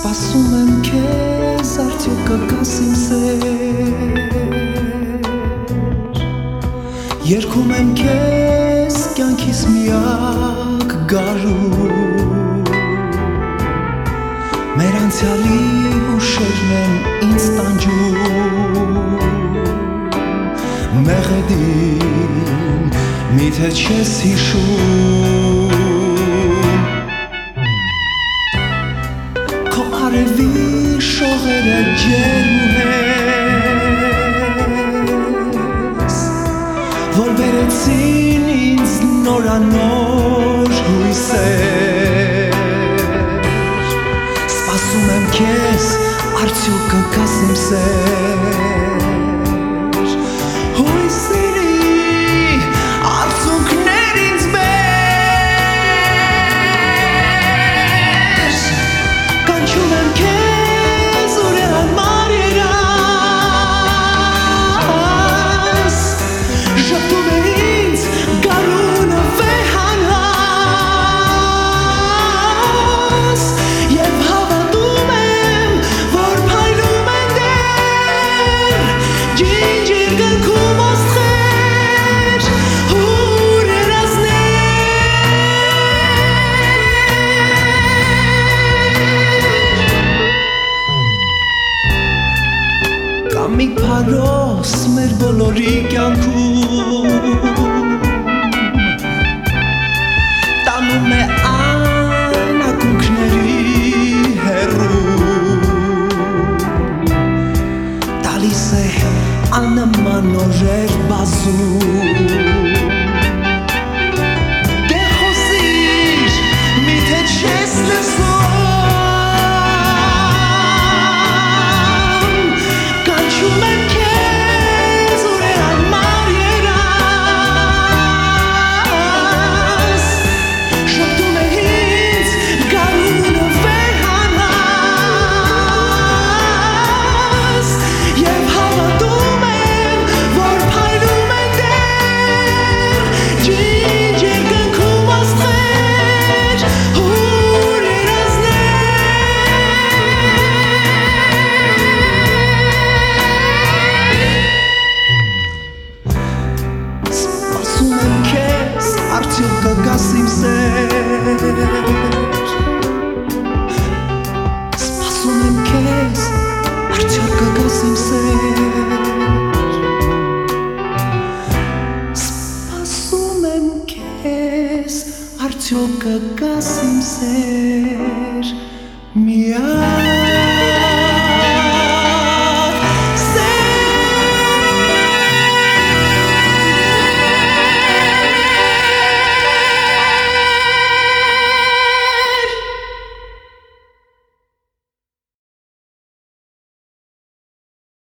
Սպասում եմ քեզ արդյոք կգաս իմ սեր Երգում եմ քեզ կյանքիս միակ գարու Մեր անցյալի հուշերն են ինձ տանջում Մեղեդին միթե չես հիշում արևի շողերը ջերմուհես որ վերեցին ինձ նորանոր հույսեր սպասում եմ քեզ արդյոք կգաս իմ սեր փարոս մեր բոլորի կյանքում տանում է այն ակունքների հերու տալիս է աննման օրեր բազում արդյոք կգաս իմ սեր Սպասում եմ քեզ արդյոք կգաս իմ սեր Սպասում եմ քեզ արդյոք կգաս իմ սեր Միայն